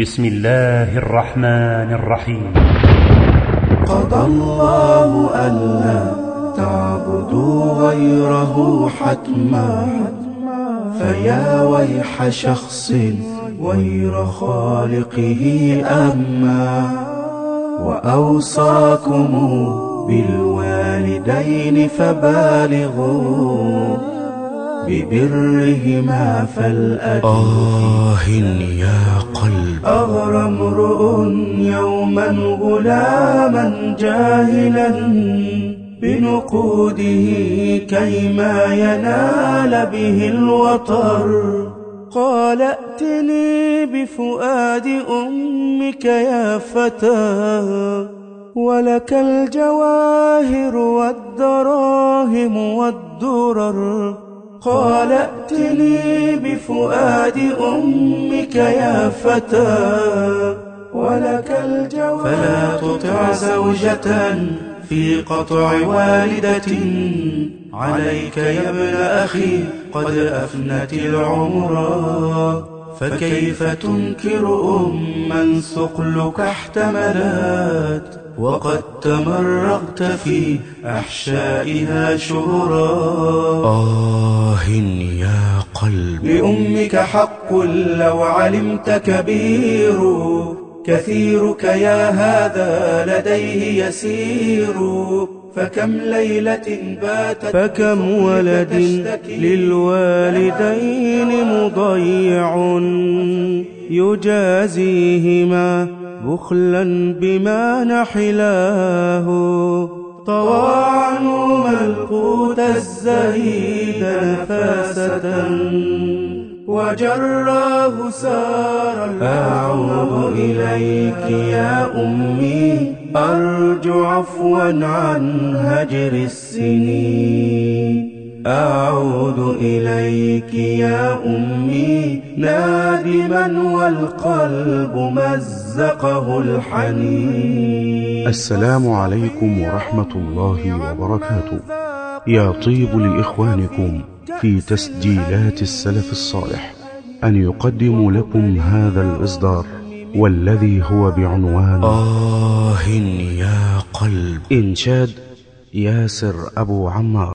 بسم الله الرحمن الرحيم. قضى الله ألا تعبدوا غيره حتما. فيا ويح شخص غير خالقه أما. وأوصاكم بالوالدين فبالغوا ببرهما فالأجر آه يا امرؤ يوما غلاما جاهلا بنقوده كيما ينال به الوطر. قال ائتني بفؤاد أمك يا فتى ولك الجواهر والدراهم والدرر. قال ائتني بفؤاد أمك يا فتى ولك الجواب. فلا تطع زوجة في قطع والدة. عليك يا ابن أخي قد أفنت العمر. فكيف تنكر أما ثقلك احتملت؟ وقد تمرغت في أحشائها شهرا. آه يا قلب. لأمك حق لو علمت كبير. كثيرك يا هذا لديه يسير فكم ليلة باتت فكم ولد للوالدين مضيع يجازيهما بخلا بما نحلاه. طوى عنه ملقوت الزهيد نفاسة. وجراه سار أعود إليك يا أمي. أرجو عفوا عن هجر السنين. أعود إليك يا أمي نادما والقلب مزقه الحنين. السلام عليكم ورحمة الله وبركاته. يا طيب لإخوانكم في تسجيلات السلف الصالح أن يقدموا لكم هذا الإصدار والذي هو بعنوان آه يا قلب. إنشاد ياسر أبو عمار.